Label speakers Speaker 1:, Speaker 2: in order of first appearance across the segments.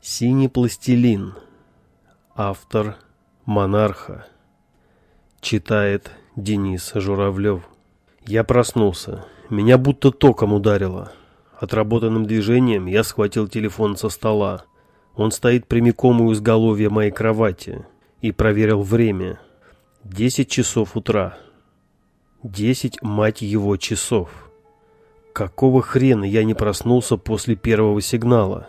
Speaker 1: Синий пластилин. Автор Монарха. Читает Денис Журавлев. Я проснулся. Меня будто током ударило. Отработанным движением я схватил телефон со стола. Он стоит прямиком у изголовья моей кровати. И проверил время. Десять часов утра. Десять, мать его, часов. Какого хрена я не проснулся после первого сигнала?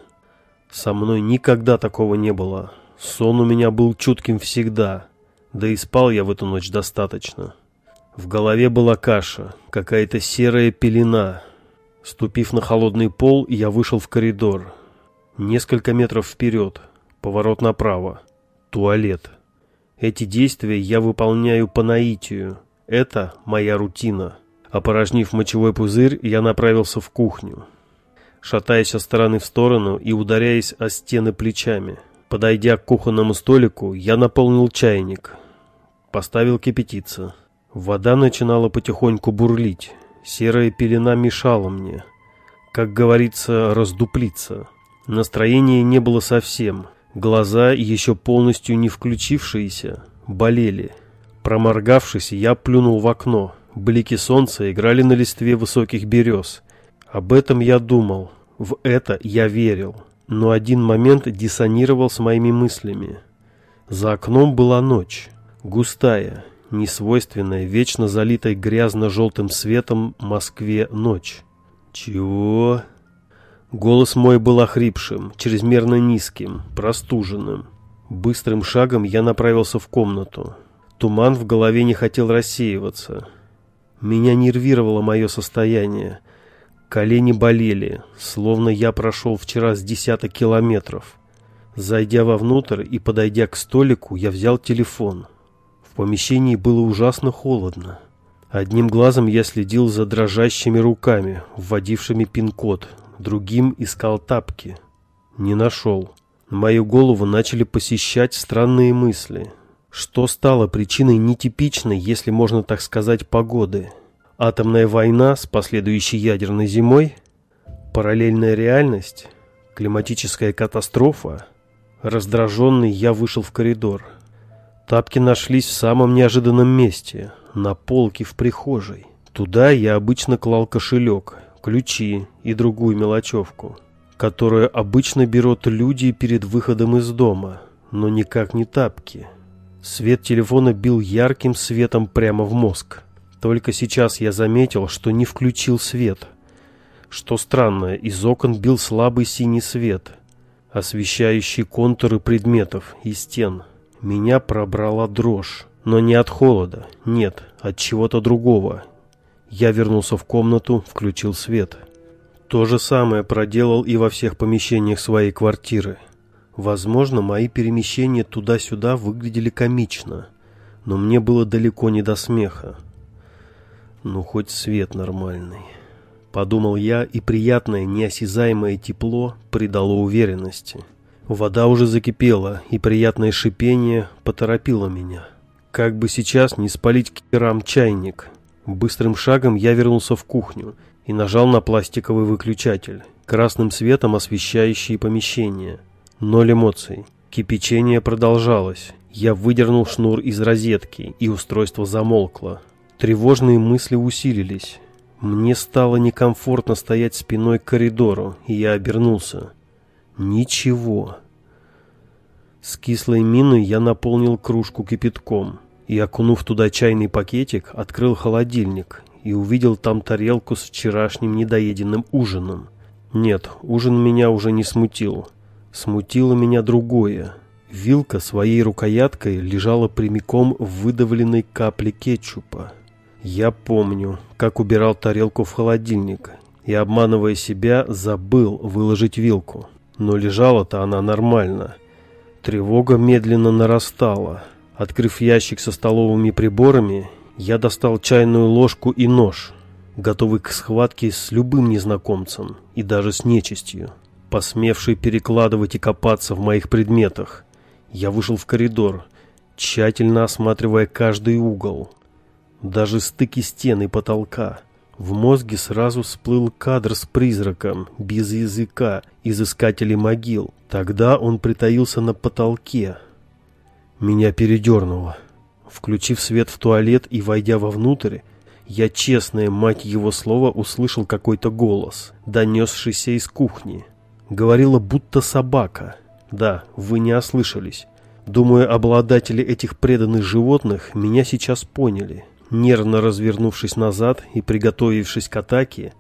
Speaker 1: Со мной никогда такого не было. Сон у меня был чутким всегда. Да и спал я в эту ночь достаточно. В голове была каша, какая-то серая пелена. Ступив на холодный пол, я вышел в коридор. Несколько метров вперед, поворот направо. Туалет. Эти действия я выполняю по наитию. Это моя рутина. Опорожнив мочевой пузырь, я направился в кухню. Шатаясь от стороны в сторону и ударяясь о стены плечами. Подойдя к кухонному столику, я наполнил чайник. Поставил кипятиться. Вода начинала потихоньку бурлить. Серая пелена мешала мне. Как говорится, раздуплиться. Настроения не было совсем. Глаза, еще полностью не включившиеся, болели. Проморгавшись, я плюнул в окно. Блики солнца играли на листве высоких берез. Об этом я думал. В это я верил. Но один момент диссонировал с моими мыслями. За окном была ночь. Густая, несвойственная, вечно залитой грязно-желтым светом Москве ночь. Чего? Голос мой был охрипшим, чрезмерно низким, простуженным. Быстрым шагом я направился в комнату. Туман в голове не хотел рассеиваться. Меня нервировало мое состояние. Колени болели, словно я прошел вчера с десяток километров. Зайдя вовнутрь и подойдя к столику, я взял телефон. В помещении было ужасно холодно. Одним глазом я следил за дрожащими руками, вводившими пин-код, другим искал тапки. Не нашел. Мою голову начали посещать странные мысли. Что стало причиной нетипичной, если можно так сказать, погоды? Атомная война с последующей ядерной зимой? Параллельная реальность? Климатическая катастрофа? Раздраженный я вышел в коридор. Тапки нашлись в самом неожиданном месте, на полке в прихожей. Туда я обычно клал кошелек, ключи и другую мелочевку, которую обычно берут люди перед выходом из дома, но никак не тапки. Свет телефона бил ярким светом прямо в мозг. Только сейчас я заметил, что не включил свет. Что странно, из окон бил слабый синий свет, освещающий контуры предметов и стен. Меня пробрала дрожь, но не от холода, нет, от чего-то другого, я вернулся в комнату, включил свет. То же самое проделал и во всех помещениях своей квартиры. Возможно, мои перемещения туда-сюда выглядели комично, но мне было далеко не до смеха. Ну, хоть свет нормальный. Подумал я, и приятное, неосязаемое тепло придало уверенности. Вода уже закипела, и приятное шипение поторопило меня. Как бы сейчас не спалить керам чайник, Быстрым шагом я вернулся в кухню и нажал на пластиковый выключатель, красным светом освещающий помещение. Ноль эмоций. Кипячение продолжалось. Я выдернул шнур из розетки, и устройство замолкло. Тревожные мысли усилились. Мне стало некомфортно стоять спиной к коридору, и я обернулся. Ничего. С кислой миной я наполнил кружку кипятком и, окунув туда чайный пакетик, открыл холодильник и увидел там тарелку с вчерашним недоеденным ужином. Нет, ужин меня уже не смутил. Смутило меня другое. Вилка своей рукояткой лежала прямиком в выдавленной капле кетчупа. Я помню, как убирал тарелку в холодильник и, обманывая себя, забыл выложить вилку. Но лежала-то она нормально. Тревога медленно нарастала. Открыв ящик со столовыми приборами, я достал чайную ложку и нож, готовый к схватке с любым незнакомцем и даже с нечистью, посмевший перекладывать и копаться в моих предметах. Я вышел в коридор, тщательно осматривая каждый угол, даже стыки стен и потолка. В мозге сразу всплыл кадр с призраком, без языка, из искателей могил. Тогда он притаился на потолке. Меня передернуло. Включив свет в туалет и войдя вовнутрь, я, честная мать его слова, услышал какой-то голос, донесшийся из кухни. Говорила, будто собака. Да, вы не ослышались. Думаю, обладатели этих преданных животных меня сейчас поняли. Нервно развернувшись назад и приготовившись к атаке,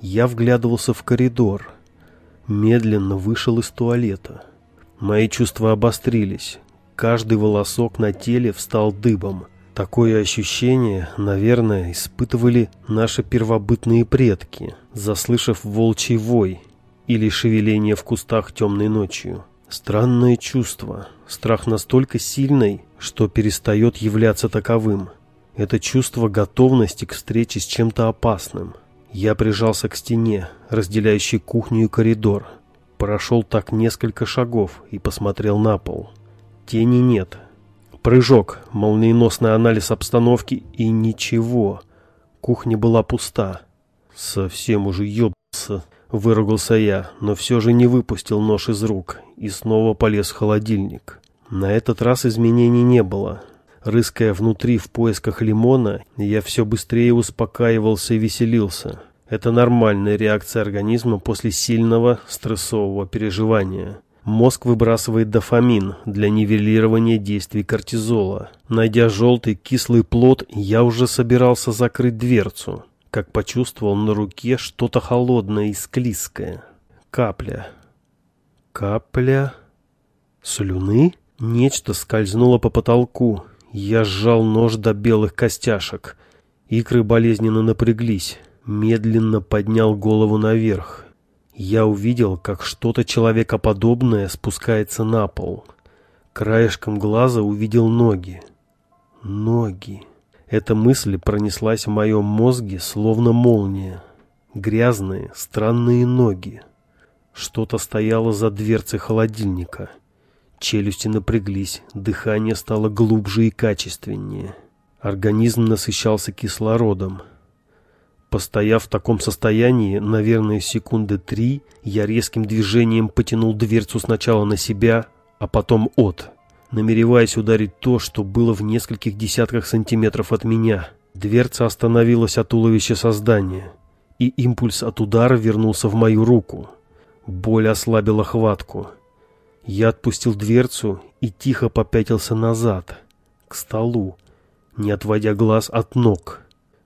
Speaker 1: я вглядывался в коридор. Медленно вышел из туалета. Мои чувства обострились. Каждый волосок на теле встал дыбом. Такое ощущение, наверное, испытывали наши первобытные предки, заслышав волчий вой или шевеление в кустах темной ночью. Странное чувство. Страх настолько сильный, что перестает являться таковым. Это чувство готовности к встрече с чем-то опасным. Я прижался к стене, разделяющей кухню и коридор. Прошел так несколько шагов и посмотрел на пол. Тени нет. Прыжок, молниеносный анализ обстановки и ничего. Кухня была пуста. Совсем уже ёбался, выругался я, но все же не выпустил нож из рук и снова полез в холодильник. На этот раз изменений не было. Рыская внутри в поисках лимона, я все быстрее успокаивался и веселился. Это нормальная реакция организма после сильного стрессового переживания. Мозг выбрасывает дофамин для нивелирования действий кортизола. Найдя желтый кислый плод, я уже собирался закрыть дверцу, как почувствовал на руке что-то холодное и склизкое. Капля. Капля слюны? Нечто скользнуло по потолку, я сжал нож до белых костяшек. Икры болезненно напряглись. Медленно поднял голову наверх. Я увидел, как что-то человекоподобное спускается на пол. Краешком глаза увидел ноги. Ноги. Эта мысль пронеслась в моем мозге, словно молния. Грязные, странные ноги. Что-то стояло за дверцей холодильника. Челюсти напряглись, дыхание стало глубже и качественнее. Организм насыщался кислородом. Постояв в таком состоянии, наверное, секунды три, я резким движением потянул дверцу сначала на себя, а потом от, намереваясь ударить то, что было в нескольких десятках сантиметров от меня. Дверца остановилась от туловища создания, и импульс от удара вернулся в мою руку. Боль ослабила хватку. Я отпустил дверцу и тихо попятился назад, к столу, не отводя глаз от ног.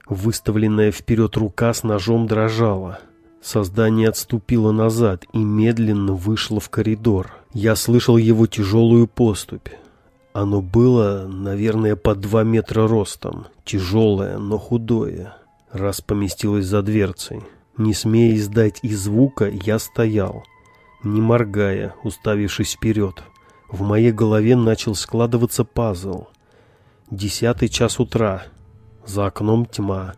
Speaker 1: Выставленная вперед рука с ножом дрожала. Создание отступило назад и медленно вышло в коридор. Я слышал его тяжелую поступь. Оно было, наверное, по два метра ростом, тяжелое, но худое. Раз поместилось за дверцей. Не смея издать и звука, я стоял — не моргая, уставившись вперед. В моей голове начал складываться пазл. Десятый час утра. За окном тьма.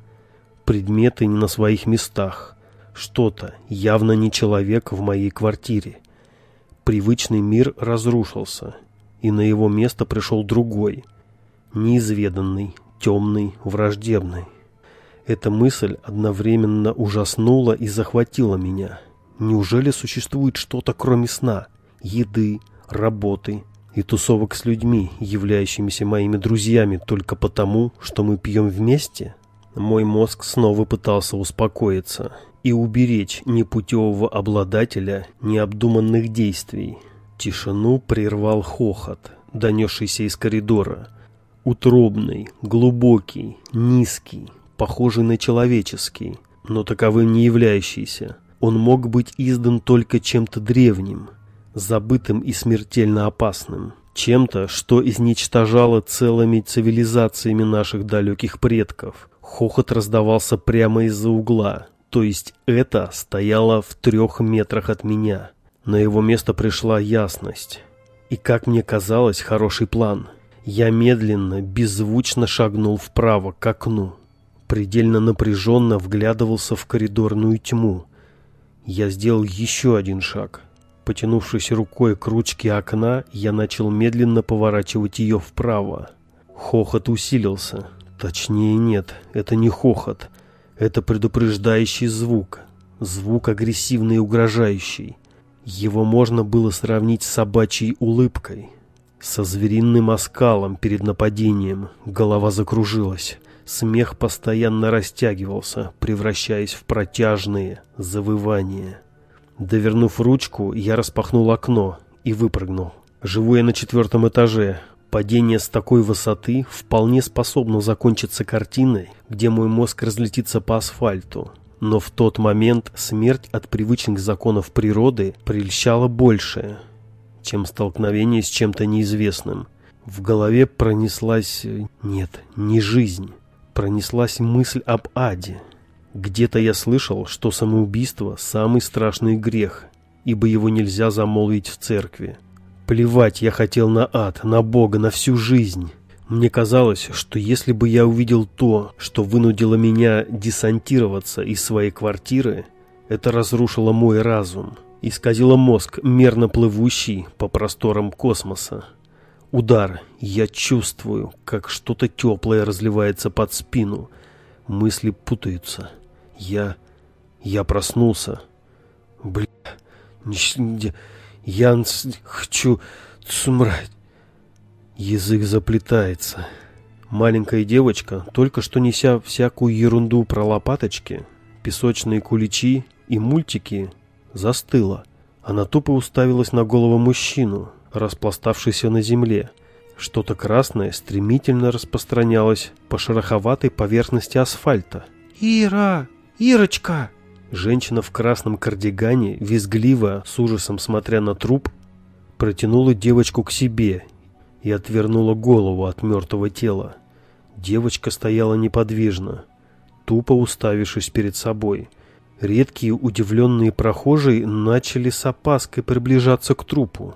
Speaker 1: Предметы не на своих местах. Что-то, явно не человек в моей квартире. Привычный мир разрушился, и на его место пришел другой. Неизведанный, темный, враждебный. Эта мысль одновременно ужаснула и захватила меня. Неужели существует что-то кроме сна, еды, работы и тусовок с людьми, являющимися моими друзьями только потому, что мы пьем вместе? Мой мозг снова пытался успокоиться и уберечь непутевого обладателя необдуманных действий. Тишину прервал хохот, донесшийся из коридора. Утробный, глубокий, низкий, похожий на человеческий, но таковым не являющийся – он мог быть издан только чем-то древним, забытым и смертельно опасным, чем-то, что изничтожало целыми цивилизациями наших далеких предков. Хохот раздавался прямо из-за угла, то есть это стояло в трех метрах от меня. На его место пришла ясность. И, как мне казалось, хороший план. Я медленно, беззвучно шагнул вправо, к окну. Предельно напряженно вглядывался в коридорную тьму, я сделал еще один шаг. Потянувшись рукой к ручке окна, я начал медленно поворачивать ее вправо. Хохот усилился. Точнее нет, это не хохот. Это предупреждающий звук. Звук агрессивный и угрожающий. Его можно было сравнить с собачьей улыбкой. Со звериным оскалом перед нападением голова закружилась. Смех постоянно растягивался, превращаясь в протяжные завывания. Довернув ручку, я распахнул окно и выпрыгнул. Живу я на четвертом этаже. Падение с такой высоты вполне способно закончиться картиной, где мой мозг разлетится по асфальту. Но в тот момент смерть от привычных законов природы прельщала большее, чем столкновение с чем-то неизвестным. В голове пронеслась... нет, не жизнь пронеслась мысль об аде. Где-то я слышал, что самоубийство – самый страшный грех, ибо его нельзя замолвить в церкви. Плевать я хотел на ад, на Бога, на всю жизнь. Мне казалось, что если бы я увидел то, что вынудило меня десантироваться из своей квартиры, это разрушило мой разум, исказило мозг, мерно плывущий по просторам космоса. Удар. Я чувствую, как что-то теплое разливается под спину. Мысли путаются. Я... Я проснулся. Бля... Я хочу цумрать. Язык заплетается. Маленькая девочка, только что неся всякую ерунду про лопаточки, песочные куличи и мультики, застыла. Она тупо уставилась на голову мужчину, распластавшийся на земле. Что-то красное стремительно распространялось по шероховатой поверхности асфальта.
Speaker 2: «Ира! Ирочка!»
Speaker 1: Женщина в красном кардигане, визгливо, с ужасом смотря на труп, протянула девочку к себе и отвернула голову от мертвого тела. Девочка стояла неподвижно, тупо уставившись перед собой. Редкие удивленные прохожие начали с опаской приближаться к трупу.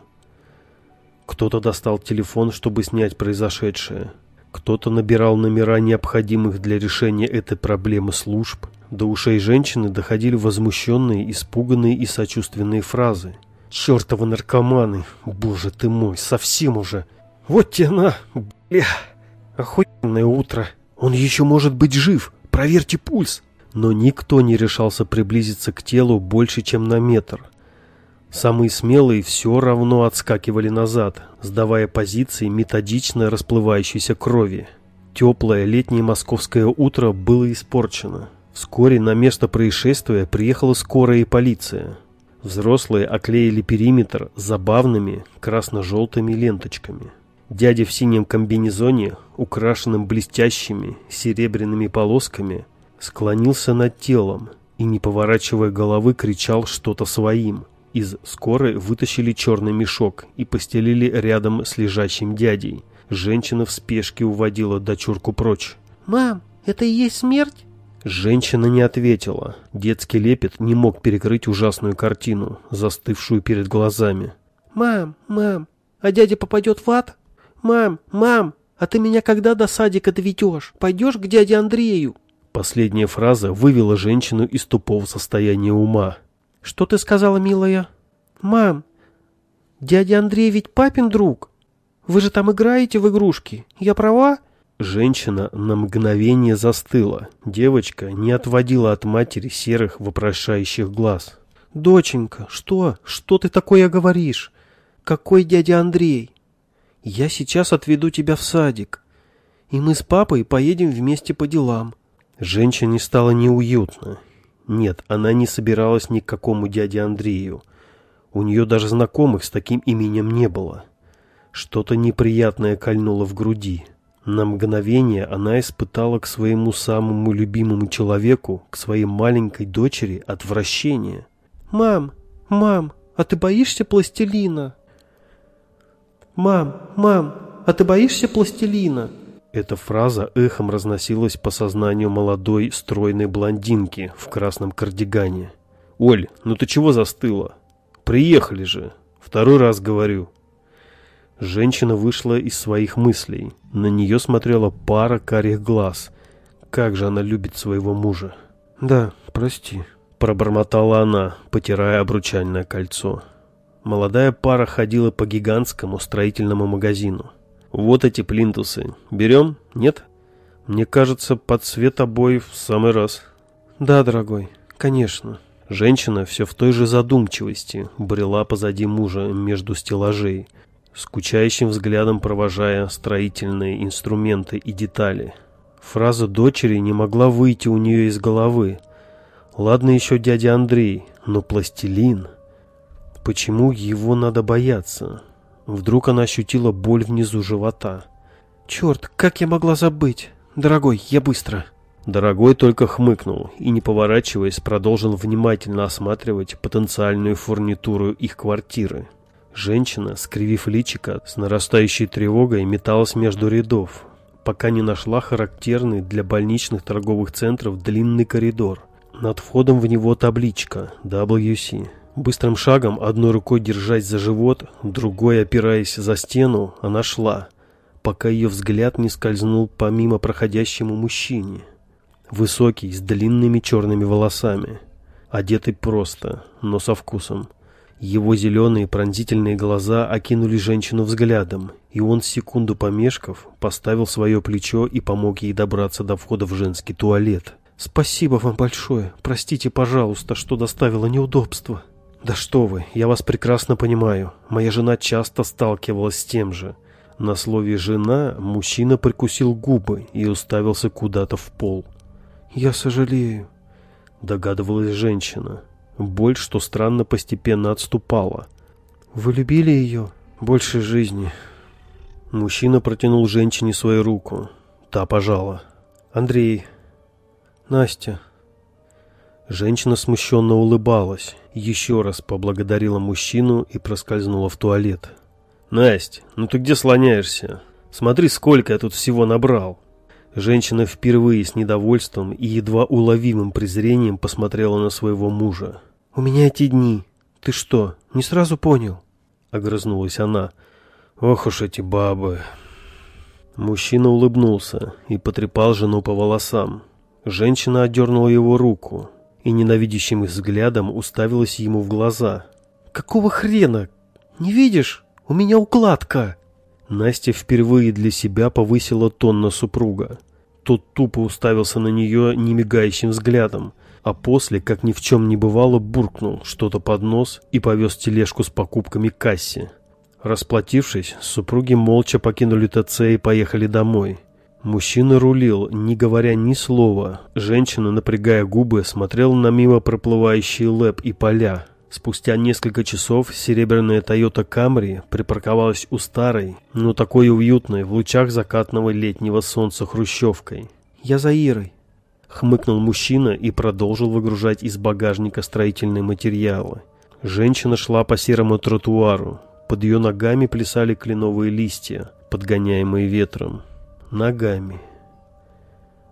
Speaker 1: Кто-то достал телефон, чтобы снять произошедшее. Кто-то набирал номера необходимых для решения этой проблемы служб. До ушей женщины доходили возмущенные, испуганные и сочувственные фразы. «Чертовы наркоманы! Боже ты мой, совсем уже! Вот тебе на! Бля! Охуенное утро! Он еще может быть жив! Проверьте пульс!» Но никто не решался приблизиться к телу больше, чем на метр. Самые смелые все равно отскакивали назад, сдавая позиции методично расплывающейся крови. Теплое летнее московское утро было испорчено. Вскоре на место происшествия приехала скорая и полиция. Взрослые оклеили периметр забавными красно-желтыми ленточками. Дядя в синем комбинезоне, украшенном блестящими серебряными полосками, склонился над телом и, не поворачивая головы, кричал что-то своим – из скорой вытащили черный мешок и постелили рядом с лежащим дядей. Женщина в спешке уводила дочурку прочь.
Speaker 2: «Мам, это и есть смерть?»
Speaker 1: Женщина не ответила. Детский лепет не мог перекрыть ужасную картину, застывшую перед глазами.
Speaker 2: «Мам, мам, а дядя попадет в ад? Мам, мам, а ты меня когда до садика доведешь? Пойдешь к дяде Андрею?»
Speaker 1: Последняя фраза вывела женщину из тупого состояния ума.
Speaker 2: «Что ты сказала, милая?» «Мам, дядя Андрей ведь папин друг. Вы же там играете в игрушки. Я права?»
Speaker 1: Женщина на мгновение застыла. Девочка не отводила от матери серых вопрошающих глаз.
Speaker 2: «Доченька, что? Что ты такое говоришь? Какой дядя Андрей? Я сейчас отведу тебя в садик, и мы с папой поедем вместе по делам».
Speaker 1: Женщине стало неуютно. Нет, она не собиралась ни к какому дяде Андрею. У нее даже знакомых с таким именем не было. Что-то неприятное кольнуло в груди. На мгновение она испытала к своему самому любимому человеку, к своей маленькой дочери, отвращение.
Speaker 2: «Мам, мам, а ты боишься пластилина?» «Мам, мам, а ты боишься пластилина?»
Speaker 1: Эта фраза эхом разносилась по сознанию молодой стройной блондинки в красном кардигане. «Оль, ну ты чего застыла? Приехали же! Второй раз говорю!» Женщина вышла из своих мыслей. На нее смотрела пара карих глаз. Как же она любит своего мужа.
Speaker 2: «Да, прости», —
Speaker 1: пробормотала она, потирая обручальное кольцо. Молодая пара ходила по гигантскому строительному магазину. Вот эти плинтусы. Берем? Нет? Мне кажется, под цвет обоев в самый раз.
Speaker 2: Да, дорогой, конечно.
Speaker 1: Женщина все в той же задумчивости брела позади мужа между стеллажей, скучающим взглядом провожая строительные инструменты и детали. Фраза дочери не могла выйти у нее из головы. Ладно еще дядя Андрей, но пластилин... Почему его надо бояться? Вдруг она ощутила боль внизу живота.
Speaker 2: «Черт, как я могла забыть? Дорогой, я быстро!»
Speaker 1: Дорогой только хмыкнул и, не поворачиваясь, продолжил внимательно осматривать потенциальную фурнитуру их квартиры. Женщина, скривив личико, с нарастающей тревогой металась между рядов, пока не нашла характерный для больничных торговых центров длинный коридор. Над входом в него табличка WC. Быстрым шагом, одной рукой держась за живот, другой опираясь за стену, она шла, пока ее взгляд не скользнул помимо проходящему мужчине. Высокий, с длинными черными волосами. Одетый просто, но со вкусом. Его зеленые пронзительные глаза окинули женщину взглядом, и он, секунду помешков, поставил свое плечо и помог ей добраться до входа в женский туалет.
Speaker 2: «Спасибо вам большое. Простите, пожалуйста, что доставила неудобства».
Speaker 1: «Да что вы, я вас прекрасно понимаю. Моя жена часто сталкивалась с тем же». На слове «жена» мужчина прикусил губы и уставился куда-то в пол.
Speaker 2: «Я сожалею», —
Speaker 1: догадывалась женщина. Боль, что странно, постепенно отступала.
Speaker 2: «Вы любили ее больше жизни?»
Speaker 1: Мужчина протянул женщине свою руку. Та пожала. «Андрей».
Speaker 2: «Настя».
Speaker 1: Женщина смущенно улыбалась, еще раз поблагодарила мужчину и проскользнула в туалет. «Насть, ну ты где слоняешься? Смотри, сколько я тут всего набрал!» Женщина впервые с недовольством и едва уловимым презрением посмотрела на своего мужа.
Speaker 2: «У меня эти дни. Ты что, не сразу понял?»
Speaker 1: Огрызнулась она. «Ох уж эти бабы!» Мужчина улыбнулся и потрепал жену по волосам. Женщина отдернула его руку и ненавидящим взглядом уставилась ему в глаза.
Speaker 2: «Какого хрена? Не видишь? У меня укладка!»
Speaker 1: Настя впервые для себя повысила тон на супруга. Тот тупо уставился на нее немигающим взглядом, а после, как ни в чем не бывало, буркнул что-то под нос и повез тележку с покупками к кассе. Расплатившись, супруги молча покинули ТЦ и поехали домой. Мужчина рулил, не говоря ни слова. Женщина, напрягая губы, смотрела на мимо проплывающие лэп и поля, Спустя несколько часов серебряная Toyota Camry припарковалась у старой, но такой уютной, в лучах закатного летнего солнца хрущевкой.
Speaker 2: «Я за Ирой», —
Speaker 1: хмыкнул мужчина и продолжил выгружать из багажника строительные материалы. Женщина шла по серому тротуару. Под ее ногами плясали кленовые листья, подгоняемые ветром. Ногами.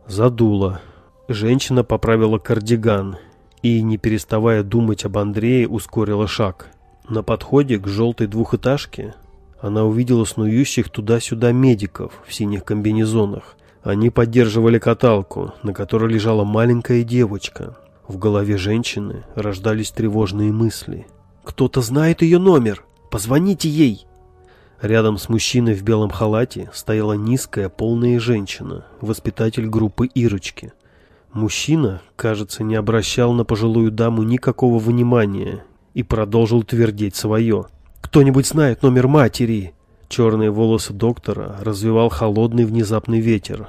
Speaker 1: Задуло. Женщина поправила кардиган — и, не переставая думать об Андрее, ускорила шаг. На подходе к желтой двухэтажке она увидела снующих туда-сюда медиков в синих комбинезонах. Они поддерживали каталку, на которой лежала маленькая девочка. В голове женщины рождались тревожные мысли.
Speaker 2: «Кто-то знает ее номер! Позвоните ей!»
Speaker 1: Рядом с мужчиной в белом халате стояла низкая, полная женщина, воспитатель группы Ирочки. Мужчина, кажется, не обращал на пожилую даму никакого внимания и продолжил твердить свое. «Кто-нибудь знает номер матери?» Черные волосы доктора развивал холодный внезапный ветер.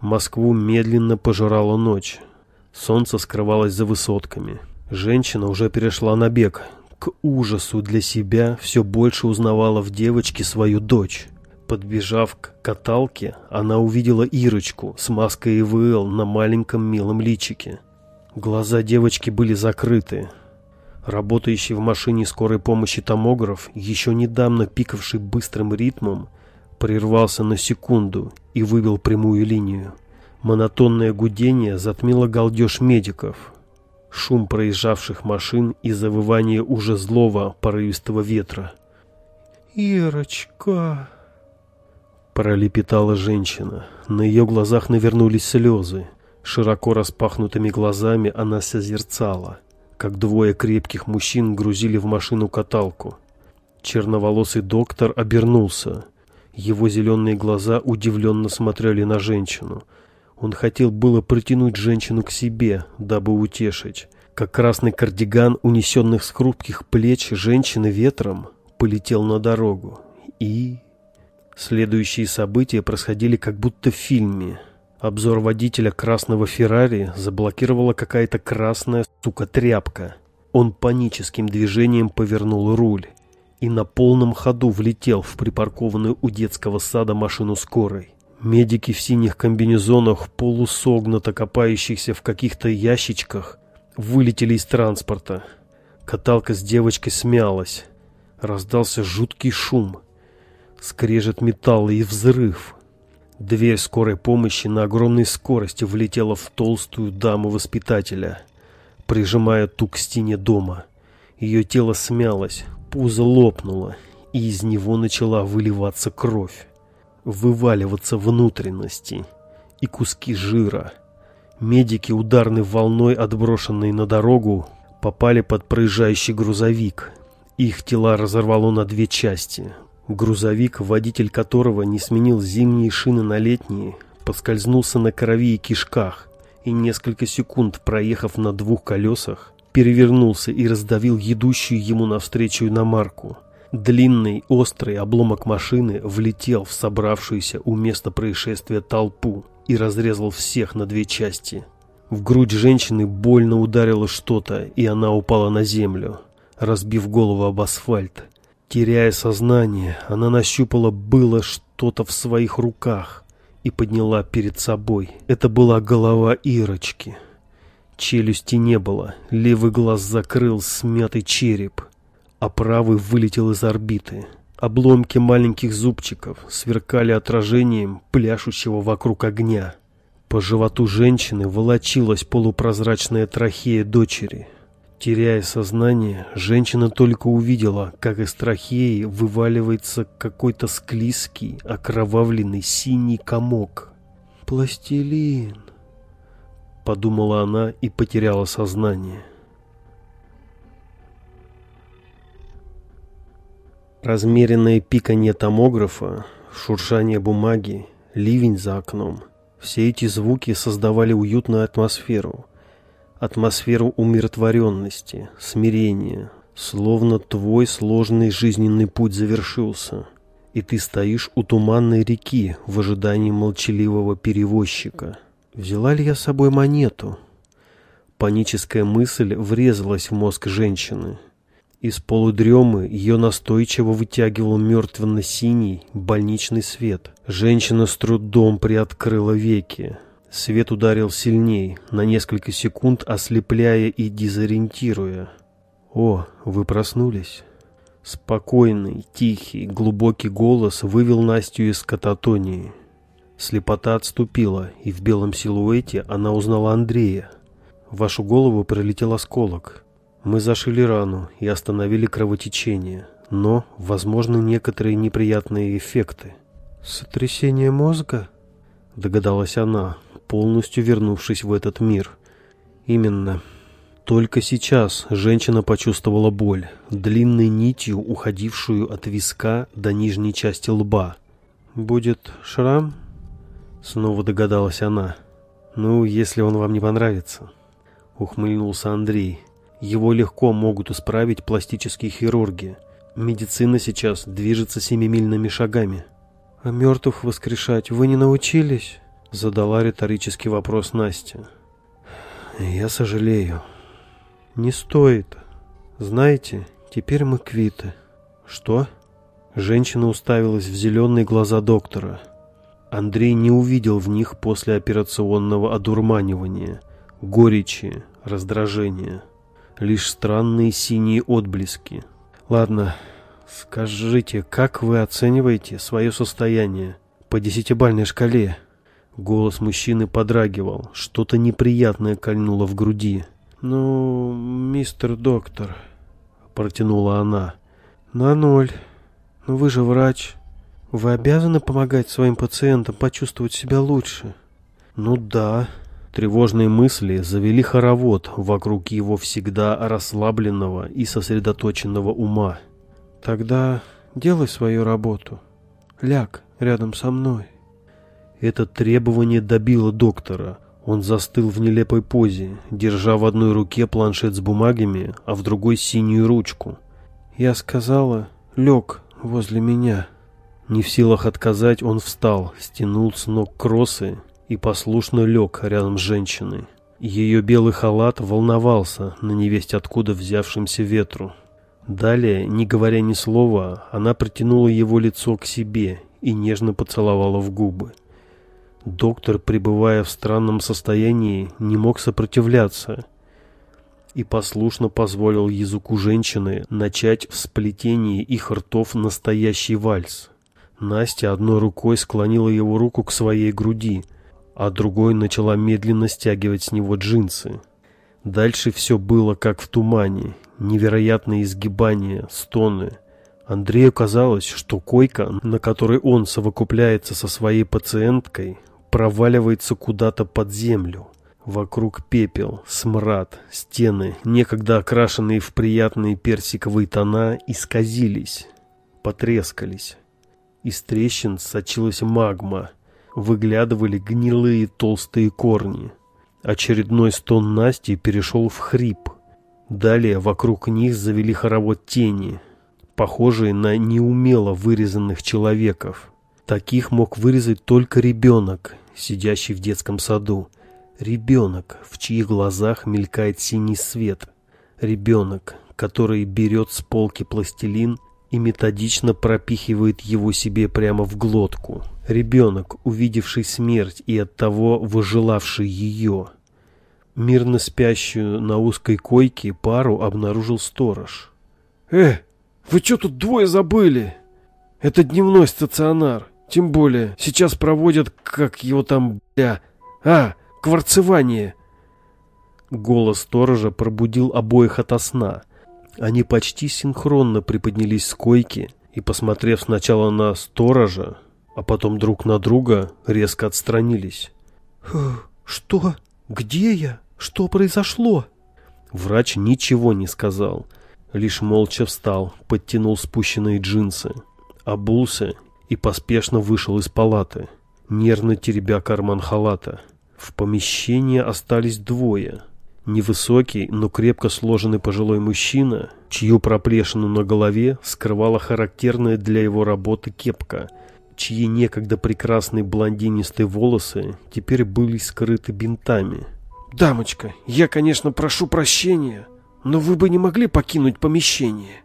Speaker 1: Москву медленно пожирала ночь. Солнце скрывалось за высотками. Женщина уже перешла на бег. К ужасу для себя все больше узнавала в девочке свою дочь. Подбежав к каталке, она увидела Ирочку с маской ИВЛ на маленьком милом личике. Глаза девочки были закрыты. Работающий в машине скорой помощи томограф, еще недавно пикавший быстрым ритмом, прервался на секунду и вывел прямую линию. Монотонное гудение затмило галдеж медиков. Шум проезжавших машин и завывание уже злого порывистого ветра.
Speaker 2: «Ирочка!»
Speaker 1: Пролепетала женщина. На ее глазах навернулись слезы. Широко распахнутыми глазами она созерцала, как двое крепких мужчин грузили в машину каталку. Черноволосый доктор обернулся. Его зеленые глаза удивленно смотрели на женщину. Он хотел было притянуть женщину к себе, дабы утешить, как красный кардиган, унесенных с хрупких плеч женщины ветром, полетел на дорогу. И... Следующие события происходили как будто в фильме. Обзор водителя красного Феррари заблокировала какая-то красная, сука, тряпка. Он паническим движением повернул руль и на полном ходу влетел в припаркованную у детского сада машину скорой. Медики в синих комбинезонах, полусогнуто копающихся в каких-то ящичках, вылетели из транспорта. Каталка с девочкой смялась. Раздался жуткий шум. Скрежет металла и взрыв. Дверь скорой помощи на огромной скорости влетела в толстую даму-воспитателя, прижимая ту к стене дома. Ее тело смялось, пузо лопнуло, и из него начала выливаться кровь вываливаться внутренности и куски жира. Медики, ударной волной отброшенные на дорогу, попали под проезжающий грузовик. Их тела разорвало на две части. Грузовик, водитель которого не сменил зимние шины на летние, поскользнулся на крови и кишках и несколько секунд, проехав на двух колесах, перевернулся и раздавил едущую ему навстречу иномарку. Длинный, острый обломок машины влетел в собравшуюся у места происшествия толпу и разрезал всех на две части. В грудь женщины больно ударило что-то, и она упала на землю, разбив голову об асфальт. Теряя сознание, она нащупала было что-то в своих руках и подняла перед собой. Это была голова Ирочки. Челюсти не было, левый глаз закрыл смятый череп – правый вылетел из орбиты. Обломки маленьких зубчиков сверкали отражением пляшущего вокруг огня. По животу женщины волочилась полупрозрачная трахея дочери. Теряя сознание, женщина только увидела, как из трахеи вываливается какой-то склизкий, окровавленный синий комок. «Пластилин!» — подумала она и потеряла сознание. Размеренное пиканье томографа, шуршание бумаги, ливень за окном. Все эти звуки создавали уютную атмосферу. Атмосферу умиротворенности, смирения. Словно твой сложный жизненный путь завершился, и ты стоишь у туманной реки в ожидании молчаливого перевозчика. Взяла ли я с собой монету? Паническая мысль врезалась в мозг женщины – из полудремы ее настойчиво вытягивал мертвенно-синий больничный свет. Женщина с трудом приоткрыла веки. Свет ударил сильней, на несколько секунд ослепляя и дезориентируя. «О, вы проснулись?» Спокойный, тихий, глубокий голос вывел Настю из кататонии. Слепота отступила, и в белом силуэте она узнала Андрея. В вашу голову прилетел осколок. Мы зашили рану и остановили кровотечение, но возможны некоторые неприятные эффекты.
Speaker 2: «Сотрясение мозга?»
Speaker 1: – догадалась она, полностью вернувшись в этот мир. «Именно. Только сейчас женщина почувствовала боль, длинной нитью, уходившую от виска до нижней части лба.
Speaker 2: «Будет шрам?»
Speaker 1: – снова догадалась она. «Ну, если он вам не понравится», – ухмыльнулся Андрей. Его легко могут исправить пластические хирурги. Медицина сейчас движется семимильными шагами.
Speaker 2: «А мертвых воскрешать вы не научились?»
Speaker 1: Задала риторический вопрос Настя. «Я сожалею».
Speaker 2: «Не стоит. Знаете, теперь мы квиты».
Speaker 1: «Что?» Женщина уставилась в зеленые глаза доктора. Андрей не увидел в них послеоперационного одурманивания, горечи, раздражения лишь странные синие отблески. Ладно, скажите, как вы оцениваете свое состояние по десятибальной шкале? Голос мужчины подрагивал, что-то неприятное кольнуло в груди.
Speaker 2: «Ну, мистер доктор», — протянула она, —
Speaker 1: «на ноль.
Speaker 2: Но вы же врач. Вы обязаны помогать своим пациентам почувствовать себя лучше».
Speaker 1: «Ну да», Тревожные мысли завели хоровод вокруг его всегда расслабленного и сосредоточенного ума.
Speaker 2: «Тогда делай свою работу. Ляг рядом со мной».
Speaker 1: Это требование добило доктора. Он застыл в нелепой позе, держа в одной руке планшет с бумагами, а в другой синюю ручку.
Speaker 2: «Я сказала, лег возле меня».
Speaker 1: Не в силах отказать, он встал, стянул с ног кроссы и послушно лег рядом с женщиной. Ее белый халат волновался на невесть откуда взявшемся ветру. Далее, не говоря ни слова, она притянула его лицо к себе и нежно поцеловала в губы. Доктор, пребывая в странном состоянии, не мог сопротивляться и послушно позволил языку женщины начать в сплетении их ртов настоящий вальс. Настя одной рукой склонила его руку к своей груди, а другой начала медленно стягивать с него джинсы. Дальше все было как в тумане, невероятные изгибания, стоны. Андрею казалось, что койка, на которой он совокупляется со своей пациенткой, проваливается куда-то под землю. Вокруг пепел, смрад, стены, некогда окрашенные в приятные персиковые тона, исказились, потрескались. Из трещин сочилась магма, выглядывали гнилые толстые корни. Очередной стон Насти перешел в хрип. Далее вокруг них завели хоровод тени, похожие на неумело вырезанных человеков. Таких мог вырезать только ребенок, сидящий в детском саду. Ребенок, в чьих глазах мелькает синий свет. Ребенок, который берет с полки пластилин и методично пропихивает его себе прямо в глотку. Ребенок, увидевший смерть и оттого выжелавший ее. Мирно спящую на узкой койке пару обнаружил сторож.
Speaker 2: «Э, вы что тут двое забыли? Это дневной стационар. Тем более, сейчас проводят, как его там, бля... А, кварцевание!»
Speaker 1: Голос сторожа пробудил обоих ото сна – они почти синхронно приподнялись с койки и, посмотрев сначала на сторожа, а потом друг на друга, резко отстранились.
Speaker 2: «Что? Где я? Что произошло?»
Speaker 1: Врач ничего не сказал, лишь молча встал, подтянул спущенные джинсы, обулся и поспешно вышел из палаты, нервно теребя карман халата. В помещении остались двое — Невысокий, но крепко сложенный пожилой мужчина, чью проплешину на голове скрывала характерная для его работы кепка, чьи некогда прекрасные блондинистые волосы теперь были скрыты бинтами.
Speaker 2: «Дамочка, я, конечно, прошу прощения, но вы бы не могли покинуть помещение.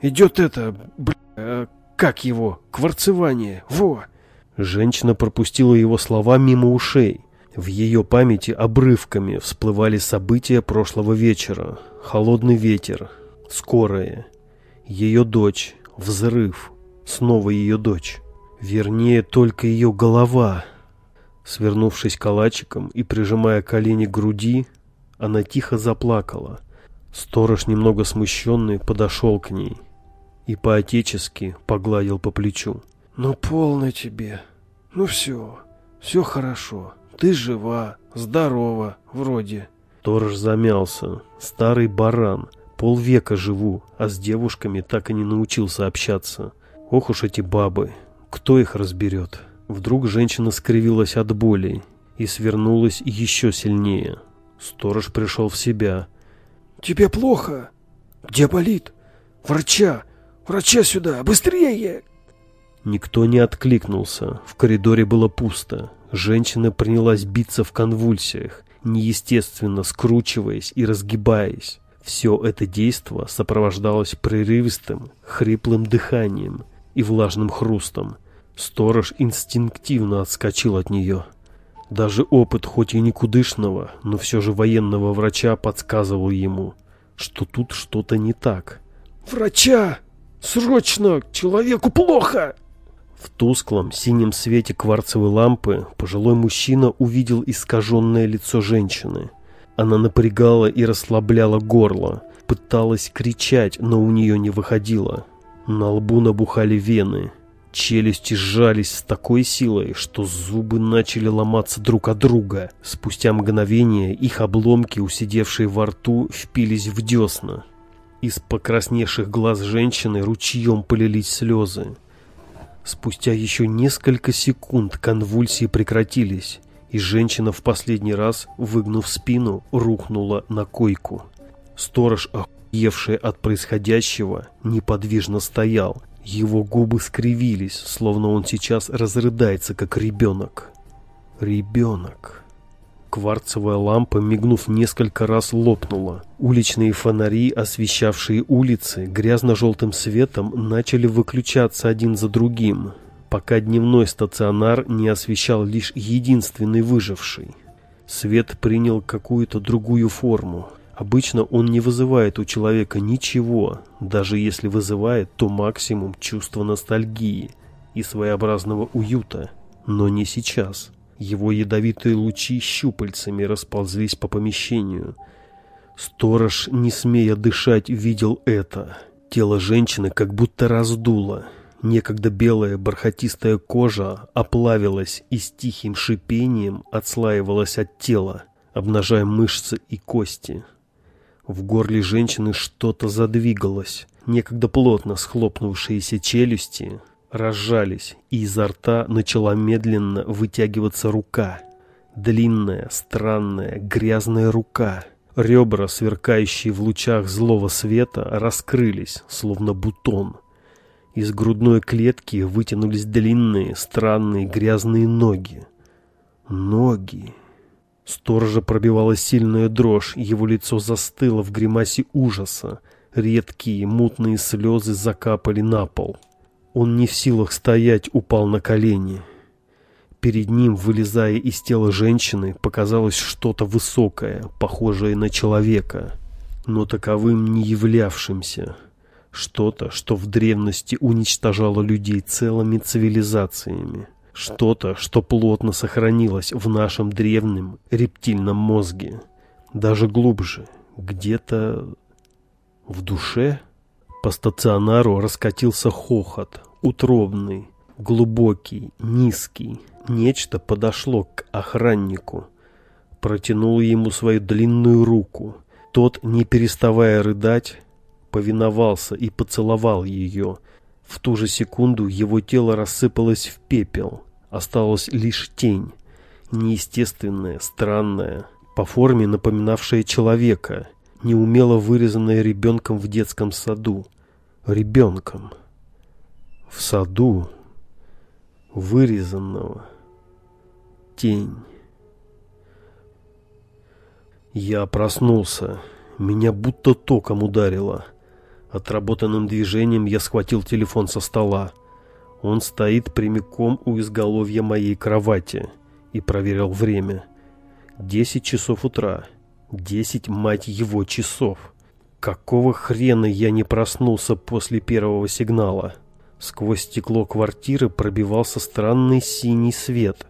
Speaker 2: Идет это, бля, э, как его, кварцевание, во!»
Speaker 1: Женщина пропустила его слова мимо ушей. В ее памяти обрывками всплывали события прошлого вечера. Холодный ветер, скорая, ее дочь, взрыв, снова ее дочь. Вернее, только ее голова. Свернувшись калачиком и прижимая колени к груди, она тихо заплакала. Сторож, немного смущенный, подошел к ней и по-отечески погладил по плечу.
Speaker 2: «Ну, полно тебе. Ну, все, все хорошо». Ты жива, здорова, вроде.
Speaker 1: Торж замялся. Старый баран. Полвека живу, а с девушками так и не научился общаться. Ох уж эти бабы. Кто их разберет? Вдруг женщина скривилась от боли и свернулась еще сильнее. Сторож пришел в себя.
Speaker 2: «Тебе плохо? Где болит? Врача! Врача сюда! Быстрее!»
Speaker 1: Никто не откликнулся. В коридоре было пусто. Женщина принялась биться в конвульсиях, неестественно скручиваясь и разгибаясь. Все это действо сопровождалось прерывистым, хриплым дыханием и влажным хрустом. Сторож инстинктивно отскочил от нее. Даже опыт, хоть и никудышного, но все же военного врача подсказывал ему, что тут что-то не так.
Speaker 2: «Врача! Срочно! Человеку плохо!»
Speaker 1: В тусклом синем свете кварцевой лампы пожилой мужчина увидел искаженное лицо женщины. Она напрягала и расслабляла горло, пыталась кричать, но у нее не выходило. На лбу набухали вены, челюсти сжались с такой силой, что зубы начали ломаться друг от друга. Спустя мгновение их обломки, усидевшие во рту, впились в десна. Из покрасневших глаз женщины ручьем полились слезы. Спустя еще несколько секунд конвульсии прекратились, и женщина в последний раз, выгнув спину, рухнула на койку. Сторож, охуевший от происходящего, неподвижно стоял. Его губы скривились, словно он сейчас разрыдается, как ребенок. Ребенок. Кварцевая лампа, мигнув несколько раз, лопнула. Уличные фонари, освещавшие улицы, грязно-желтым светом начали выключаться один за другим, пока дневной стационар не освещал лишь единственный выживший. Свет принял какую-то другую форму. Обычно он не вызывает у человека ничего, даже если вызывает, то максимум чувства ностальгии и своеобразного уюта, но не сейчас. Его ядовитые лучи щупальцами расползлись по помещению. Сторож, не смея дышать, видел это. Тело женщины как будто раздуло. Некогда белая бархатистая кожа оплавилась и с тихим шипением отслаивалась от тела, обнажая мышцы и кости. В горле женщины что-то задвигалось. Некогда плотно схлопнувшиеся челюсти разжались, и изо рта начала медленно вытягиваться рука. Длинная, странная, грязная рука. Ребра, сверкающие в лучах злого света, раскрылись, словно бутон. Из грудной клетки вытянулись длинные, странные, грязные ноги. Ноги. Сторожа пробивала сильная дрожь, его лицо застыло в гримасе ужаса. Редкие, мутные слезы закапали на пол. Он не в силах стоять, упал на колени. Перед ним, вылезая из тела женщины, показалось что-то высокое, похожее на человека, но таковым не являвшимся. Что-то, что в древности уничтожало людей целыми цивилизациями. Что-то, что плотно сохранилось в нашем древнем рептильном мозге. Даже глубже, где-то в душе – по стационару раскатился хохот, утробный, глубокий, низкий. Нечто подошло к охраннику, протянул ему свою длинную руку. Тот, не переставая рыдать, повиновался и поцеловал ее. В ту же секунду его тело рассыпалось в пепел. Осталась лишь тень, неестественная, странная, по форме напоминавшая человека, неумело вырезанная ребенком в детском саду ребенком в саду вырезанного тень. Я проснулся. Меня будто током ударило. Отработанным движением я схватил телефон со стола. Он стоит прямиком у изголовья моей кровати и проверил время. Десять часов утра. Десять, мать его, часов. Какого хрена я не проснулся после первого сигнала? Сквозь стекло квартиры пробивался странный синий свет,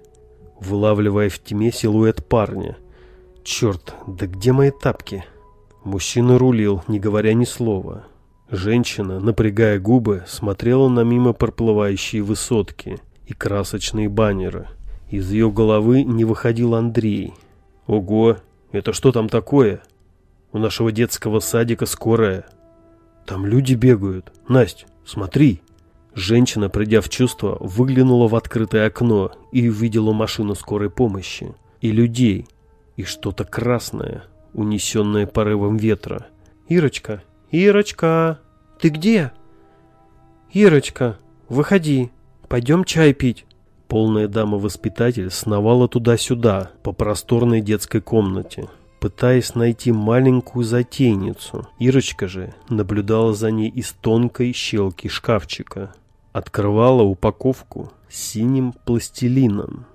Speaker 1: вылавливая в тьме силуэт парня. Черт, да где мои тапки? Мужчина рулил, не говоря ни слова. Женщина, напрягая губы, смотрела на мимо проплывающие высотки и красочные баннеры. Из ее головы не выходил Андрей. Ого, это что там такое? У нашего детского садика скорая. Там люди бегают. Насть, смотри. Женщина, придя в чувство, выглянула в открытое окно и увидела машину скорой помощи. И людей. И что-то красное, унесенное порывом ветра. «Ирочка! Ирочка! Ты где?» «Ирочка, выходи. Пойдем чай пить». Полная дама-воспитатель сновала туда-сюда, по просторной детской комнате пытаясь найти маленькую затейницу. Ирочка же наблюдала за ней из тонкой щелки шкафчика. Открывала упаковку синим пластилином